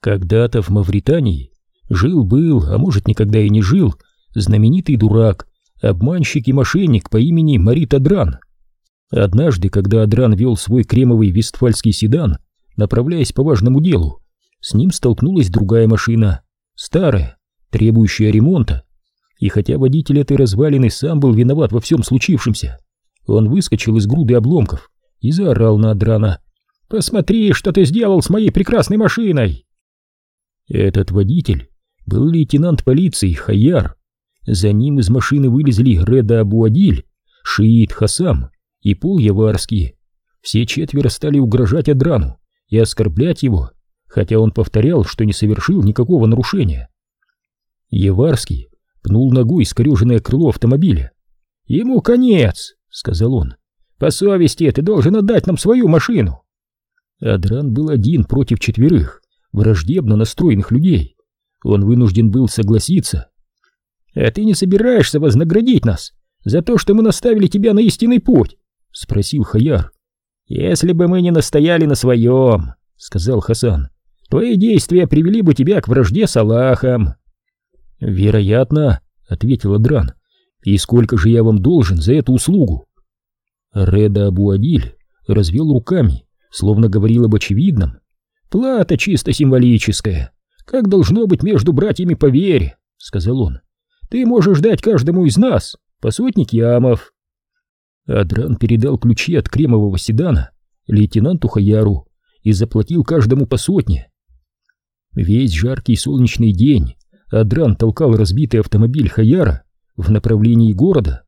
Когда-то в Мавритании жил-был, а может никогда и не жил, знаменитый дурак, обманщик и мошенник по имени Марит Адран. Однажды, когда Адран вел свой кремовый вестфальский седан, направляясь по важному делу, с ним столкнулась другая машина, старая, требующая ремонта. И хотя водитель этой развалины сам был виноват во всем случившемся, он выскочил из груды обломков и заорал на Адрана. «Посмотри, что ты сделал с моей прекрасной машиной!» Этот водитель был лейтенант полиции Хаяр. За ним из машины вылезли Реда Абуадиль, Шиит Хасам и Пол Яварский. Все четверо стали угрожать Адрану и оскорблять его, хотя он повторял, что не совершил никакого нарушения. Яварский пнул ногой искореженное крыло автомобиля. «Ему конец!» — сказал он. «По совести ты должен отдать нам свою машину!» Адран был один против четверых, враждебно настроенных людей. Он вынужден был согласиться. «А ты не собираешься вознаградить нас за то, что мы наставили тебя на истинный путь?» — спросил Хаяр. «Если бы мы не настояли на своем», — сказал Хасан, — «твои действия привели бы тебя к вражде с Аллахом». «Вероятно», — ответил Адран. «И сколько же я вам должен за эту услугу?» Реда Абуадиль развел руками, словно говорил об очевидном. «Плата чисто символическая, как должно быть между братьями по вере», — сказал он. «Ты можешь дать каждому из нас по сотне киамов». Адран передал ключи от кремового седана лейтенанту Хаяру и заплатил каждому по сотне. Весь жаркий солнечный день Адран толкал разбитый автомобиль Хаяра в направлении города.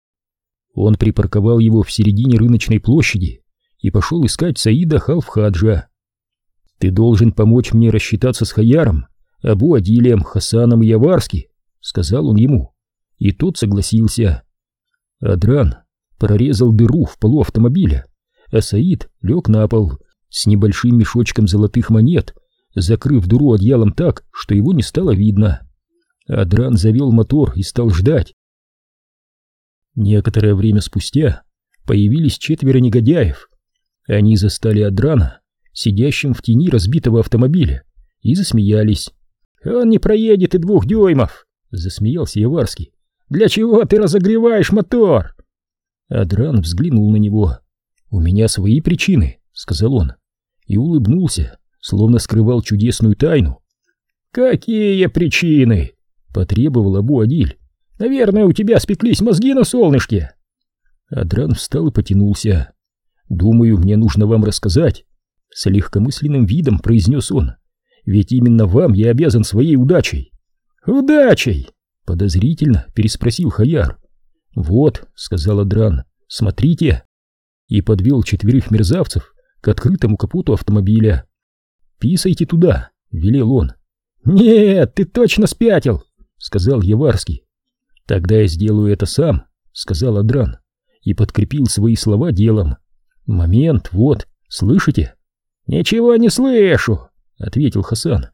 Он припарковал его в середине рыночной площади и пошел искать Саида Халфхаджа. «Ты должен помочь мне рассчитаться с Хаяром, Абу Адилем, Хасаном и Яварски», — сказал он ему. И тот согласился. Адран прорезал дыру в полу автомобиля, а Саид лег на пол с небольшим мешочком золотых монет, закрыв дыру одеялом так, что его не стало видно. Адран завел мотор и стал ждать. Некоторое время спустя появились четверо негодяев. Они застали Адрана, сидящим в тени разбитого автомобиля, и засмеялись. «Он не проедет и двух дюймов!» — засмеялся Яварский. «Для чего ты разогреваешь мотор?» Адран взглянул на него. «У меня свои причины», — сказал он, и улыбнулся, словно скрывал чудесную тайну. «Какие причины?» — потребовал Абу Адиль. «Наверное, у тебя спеклись мозги на солнышке». Адран встал и потянулся. «Думаю, мне нужно вам рассказать», — с легкомысленным видом произнес он. «Ведь именно вам я обязан своей удачей». «Удачей?» — подозрительно переспросил Хаяр. «Вот», — сказал Адран, — «смотрите». И подвел четверых мерзавцев к открытому капоту автомобиля. «Писайте туда», — велел он. «Нет, ты точно спятил!» сказал Яварский. Тогда я сделаю это сам, сказал Адран и подкрепил свои слова делом. Момент, вот, слышите? Ничего не слышу, ответил Хасан.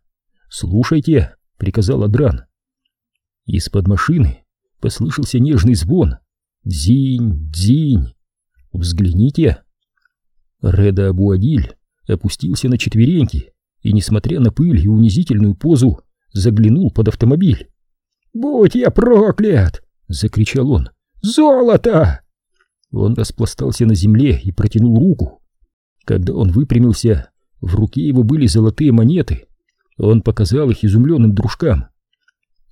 Слушайте, приказал Адран. Из-под машины послышался нежный звон. Дзинь, дзинь. Взгляните. Реда Абуадиль опустился на четвереньки и, несмотря на пыль и унизительную позу, заглянул под автомобиль. «Будь я проклят!» — закричал он. «Золото!» Он распластался на земле и протянул руку. Когда он выпрямился, в руке его были золотые монеты. Он показал их изумленным дружкам.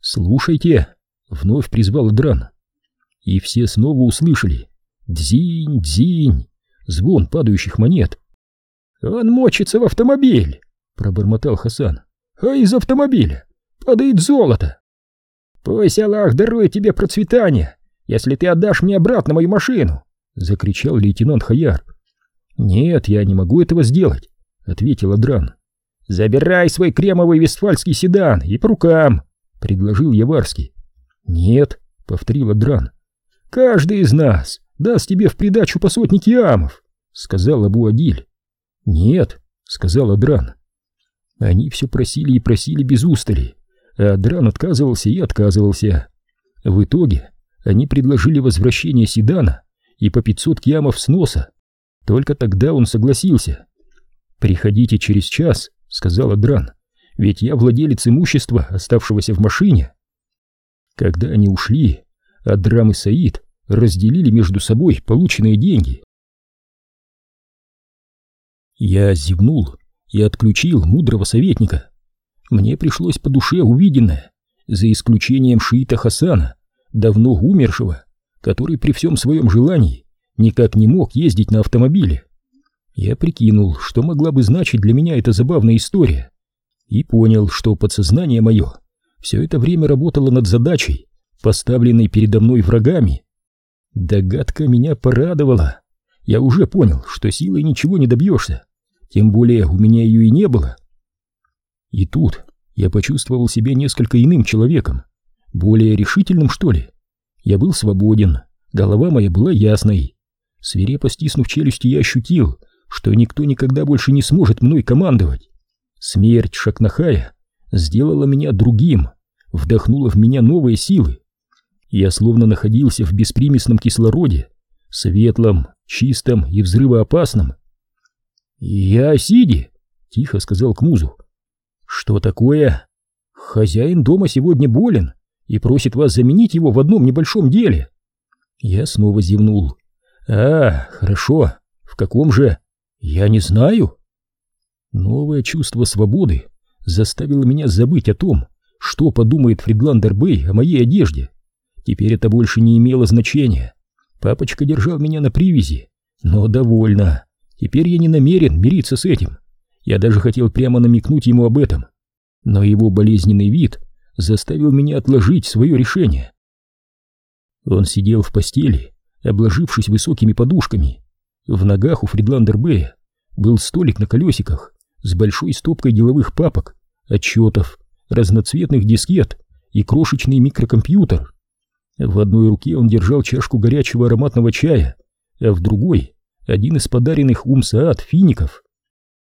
«Слушайте!» — вновь призвал Дран. И все снова услышали «Дзинь, дзинь!» звон падающих монет. «Он мочится в автомобиль!» — пробормотал Хасан. «А из автомобиля падает золото!» «Пусть Аллах дарует тебе процветание, если ты отдашь мне обратно мою машину!» — закричал лейтенант Хаяр. «Нет, я не могу этого сделать», — ответил Адран. «Забирай свой кремовый вестфальский седан и по рукам», — предложил Яварский. «Нет», — повторил Адран. «Каждый из нас даст тебе в придачу по сотне киамов», — сказал Абу Адиль. «Нет», — сказал Адран. Они все просили и просили без устали а Дран отказывался и отказывался. В итоге они предложили возвращение седана и по 500 кьямов сноса. Только тогда он согласился. «Приходите через час», — сказал Дран. ведь я владелец имущества, оставшегося в машине. Когда они ушли, Адрам и Саид разделили между собой полученные деньги. Я зевнул и отключил мудрого советника. Мне пришлось по душе увиденное, за исключением шиита Хасана, давно умершего, который при всем своем желании никак не мог ездить на автомобиле. Я прикинул, что могла бы значить для меня эта забавная история, и понял, что подсознание мое все это время работало над задачей, поставленной передо мной врагами. Догадка меня порадовала. Я уже понял, что силой ничего не добьешься, тем более у меня ее и не было. И тут я почувствовал себя несколько иным человеком, более решительным, что ли. Я был свободен, голова моя была ясной. Свирепо стиснув челюсти, я ощутил, что никто никогда больше не сможет мной командовать. Смерть Шакнахая сделала меня другим, вдохнула в меня новые силы. Я словно находился в беспримесном кислороде, светлом, чистом и взрывоопасном. «Я Сиди», — тихо сказал Кмузу. «Что такое?» «Хозяин дома сегодня болен и просит вас заменить его в одном небольшом деле». Я снова зевнул. «А, хорошо. В каком же?» «Я не знаю». Новое чувство свободы заставило меня забыть о том, что подумает Фридландер Бэй о моей одежде. Теперь это больше не имело значения. Папочка держал меня на привязи, но довольно. Теперь я не намерен мириться с этим. Я даже хотел прямо намекнуть ему об этом. Но его болезненный вид заставил меня отложить свое решение. Он сидел в постели, обложившись высокими подушками. В ногах у Фридландер Бэя был столик на колесиках с большой стопкой деловых папок, отчетов, разноцветных дискет и крошечный микрокомпьютер. В одной руке он держал чашку горячего ароматного чая, а в другой — один из подаренных Умсаат фиников.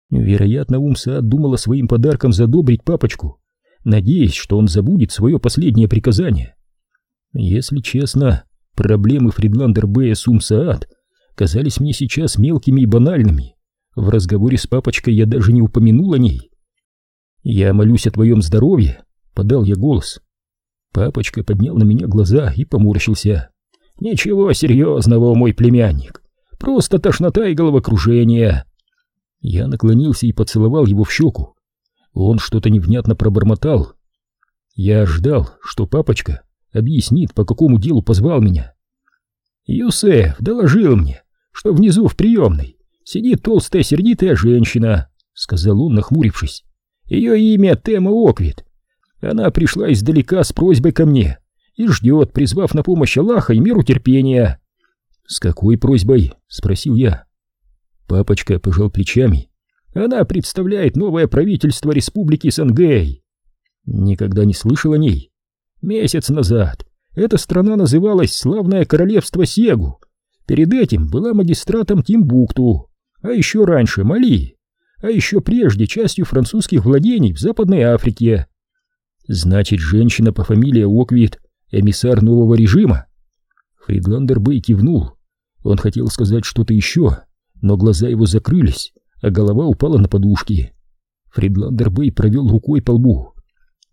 Вероятно, Умсаат думала своим подарком задобрить папочку, надеясь, что он забудет свое последнее приказание. Если честно, проблемы Фридландер Бэя с Умсаат казались мне сейчас мелкими и банальными. В разговоре с папочкой я даже не упомянул о ней. «Я молюсь о твоем здоровье», — подал я голос. Папочка поднял на меня глаза и поморщился. «Ничего серьезного, мой племянник. Просто тошнота и головокружение». Я наклонился и поцеловал его в щеку. Он что-то невнятно пробормотал. Я ждал, что папочка объяснит, по какому делу позвал меня. Юсеф доложил мне, что внизу в приемной сидит толстая сердитая женщина, сказал он, нахмурившись. Ее имя Тема Оквит. Она пришла издалека с просьбой ко мне и ждет, призвав на помощь Аллаха и меру терпения. «С какой просьбой?» — спросил я. Папочка пожал плечами. «Она представляет новое правительство республики Сангей». Никогда не слышал о ней. Месяц назад эта страна называлась Славное Королевство Сегу. Перед этим была магистратом Тимбукту, а еще раньше Мали, а еще прежде частью французских владений в Западной Африке. Значит, женщина по фамилии Оквит — эмиссар нового режима? Фридландер Бэй кивнул. Он хотел сказать что-то еще, но глаза его закрылись, а голова упала на подушки. Фридландер Бэй провел рукой по лбу.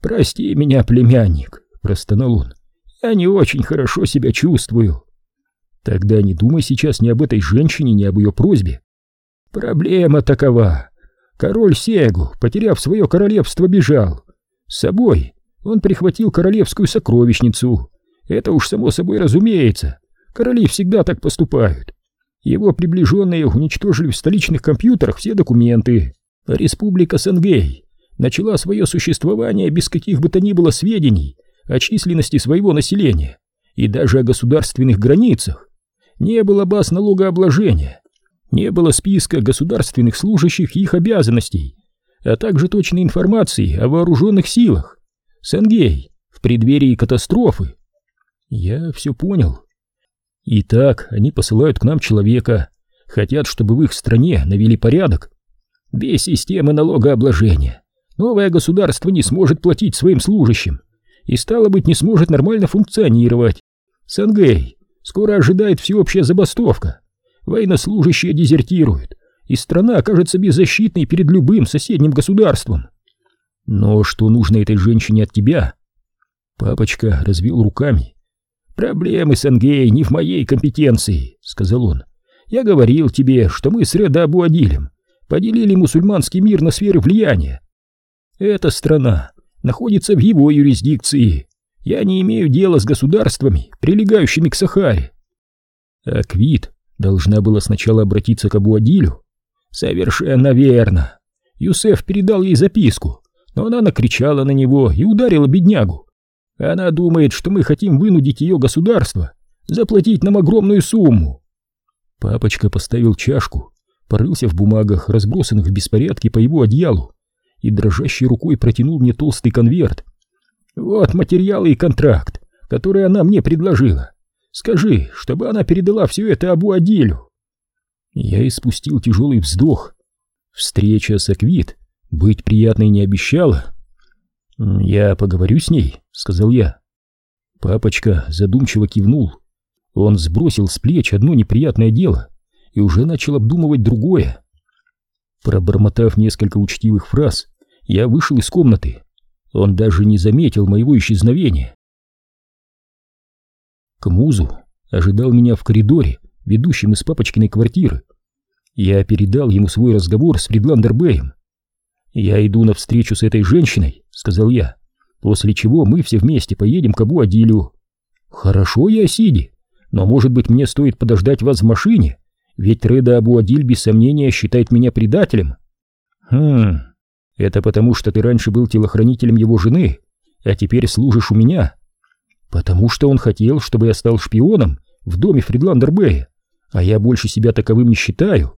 «Прости меня, племянник», — простонал он. «Я не очень хорошо себя чувствую». «Тогда не думай сейчас ни об этой женщине, ни об ее просьбе. Проблема такова. Король Сегу, потеряв свое королевство, бежал. С собой он прихватил королевскую сокровищницу. Это уж само собой разумеется. Короли всегда так поступают. Его приближенные уничтожили в столичных компьютерах все документы. Республика Сенгей начала свое существование без каких бы то ни было сведений о численности своего населения и даже о государственных границах. Не было баз налогообложения, не было списка государственных служащих и их обязанностей, а также точной информации о вооруженных силах. Сенгей в преддверии катастрофы. Я все понял. Итак, они посылают к нам человека, хотят, чтобы в их стране навели порядок. Без системы налогообложения новое государство не сможет платить своим служащим и, стало быть, не сможет нормально функционировать. Сангей скоро ожидает всеобщая забастовка. Военнослужащие дезертируют, и страна окажется беззащитной перед любым соседним государством. Но что нужно этой женщине от тебя? Папочка развел руками. Проблемы с Ангей не в моей компетенции, сказал он. Я говорил тебе, что мы с Реда Абуадилем поделили мусульманский мир на сферы влияния. Эта страна находится в его юрисдикции. Я не имею дела с государствами, прилегающими к Сахаре. Аквит должна была сначала обратиться к Абуадилю. Совершенно верно. Юсеф передал ей записку, но она накричала на него и ударила беднягу. Она думает, что мы хотим вынудить ее государство заплатить нам огромную сумму. Папочка поставил чашку, порылся в бумагах, разбросанных в беспорядке по его одеялу, и дрожащей рукой протянул мне толстый конверт. «Вот материалы и контракт, который она мне предложила. Скажи, чтобы она передала все это Абу Адилю». Я испустил тяжелый вздох. Встреча с Аквит быть приятной не обещала. «Я поговорю с ней», — сказал я. Папочка задумчиво кивнул. Он сбросил с плеч одно неприятное дело и уже начал обдумывать другое. Пробормотав несколько учтивых фраз, я вышел из комнаты. Он даже не заметил моего исчезновения. Кмузу ожидал меня в коридоре, ведущем из папочкиной квартиры. Я передал ему свой разговор с Фридландербеем. «Я иду на встречу с этой женщиной», — сказал я, «после чего мы все вместе поедем к Абу-Адилю». «Хорошо, я Сиди, но, может быть, мне стоит подождать вас в машине, ведь Реда Абу-Адиль без сомнения считает меня предателем». «Хм, это потому, что ты раньше был телохранителем его жены, а теперь служишь у меня. Потому что он хотел, чтобы я стал шпионом в доме Фридландербея, а я больше себя таковым не считаю.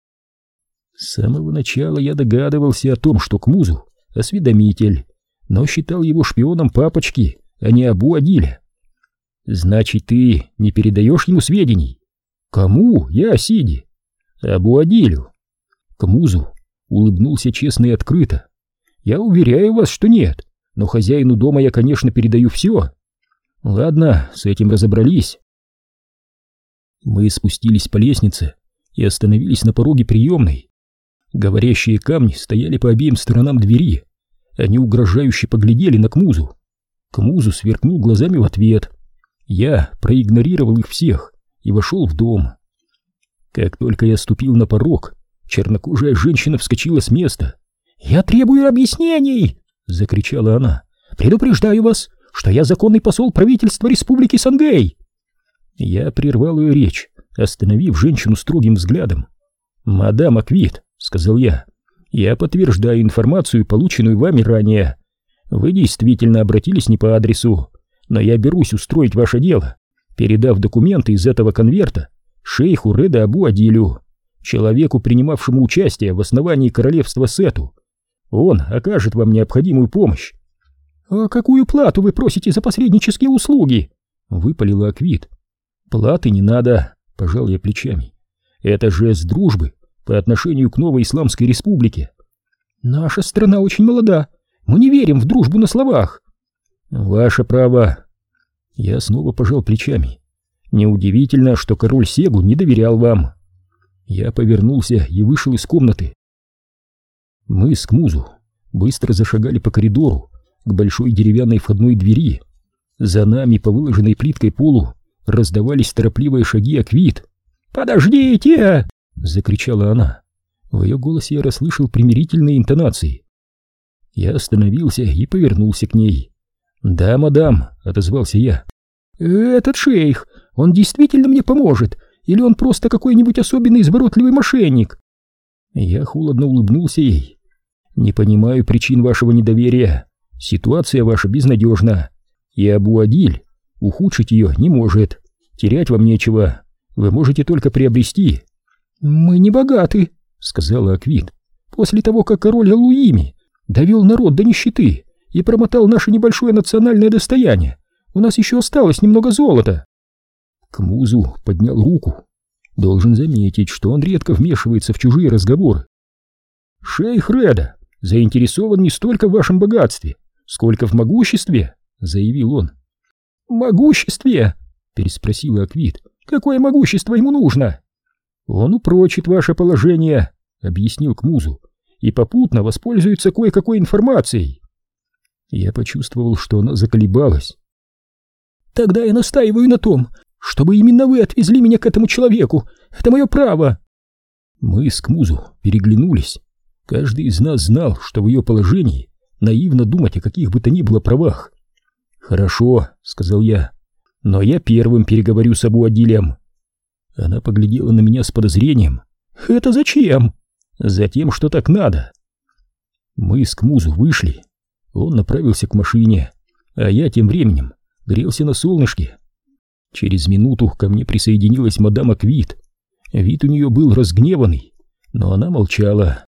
С самого начала я догадывался о том, что к музу осведомитель, но считал его шпионом папочки, а не Абу Адиля. Значит, ты не передаешь ему сведений? Кому? Я Сиди. Абу Адилю. К музу улыбнулся честно и открыто. Я уверяю вас, что нет, но хозяину дома я, конечно, передаю все. Ладно, с этим разобрались. Мы спустились по лестнице и остановились на пороге приемной. Говорящие камни стояли по обеим сторонам двери. Они угрожающе поглядели на Кмузу. Кмузу сверкнул глазами в ответ. Я проигнорировал их всех и вошел в дом. Как только я ступил на порог, чернокожая женщина вскочила с места «Я требую объяснений!» — закричала она. «Предупреждаю вас, что я законный посол правительства Республики Сангей!» Я прервал ее речь, остановив женщину строгим взглядом. «Мадам Аквит», — сказал я, — «я подтверждаю информацию, полученную вами ранее. Вы действительно обратились не по адресу, но я берусь устроить ваше дело, передав документы из этого конверта шейху Реда Абу Адилю, человеку, принимавшему участие в основании королевства Сету, он окажет вам необходимую помощь. А какую плату вы просите за посреднические услуги? Выпалила Аквит. Платы не надо, пожал я плечами. Это жест дружбы по отношению к новой исламской республике. Наша страна очень молода. Мы не верим в дружбу на словах. Ваше право. Я снова пожал плечами. Неудивительно, что король Сегу не доверял вам. Я повернулся и вышел из комнаты. Мы с Кмузу быстро зашагали по коридору к большой деревянной входной двери. За нами по выложенной плиткой полу раздавались торопливые шаги Аквит. «Подождите!» — закричала она. В ее голосе я расслышал примирительные интонации. Я остановился и повернулся к ней. «Да, мадам», — отозвался я. «Этот шейх, он действительно мне поможет? Или он просто какой-нибудь особенный изворотливый мошенник?» Я холодно улыбнулся ей. Не понимаю причин вашего недоверия. Ситуация ваша безнадежна. И Абу-Адиль ухудшить ее не может. Терять вам нечего. Вы можете только приобрести. Мы не богаты, сказала Аквит. После того, как король Алуими довел народ до нищеты и промотал наше небольшое национальное достояние, у нас еще осталось немного золота. Кмузу поднял руку. Должен заметить, что он редко вмешивается в чужие разговоры. Шейх Реда заинтересован не столько в вашем богатстве, сколько в могуществе, заявил он. Могуществе? переспросила Аквит. Какое могущество ему нужно? Он упрочит ваше положение, объяснил Кмузу, и попутно воспользуется кое-какой информацией. Я почувствовал, что она заколебалась. «Тогда я настаиваю на том, чтобы именно вы отвезли меня к этому человеку. Это мое право!» Мы с Кмузу переглянулись. Каждый из нас знал, что в ее положении наивно думать о каких бы то ни было правах. «Хорошо», — сказал я, — «но я первым переговорю с Абу Адилем». Она поглядела на меня с подозрением. «Это зачем?» «Затем, что так надо». Мы с Кмузу вышли. Он направился к машине, а я тем временем грелся на солнышке. Через минуту ко мне присоединилась мадам Аквит. Вид у нее был разгневанный, но она молчала.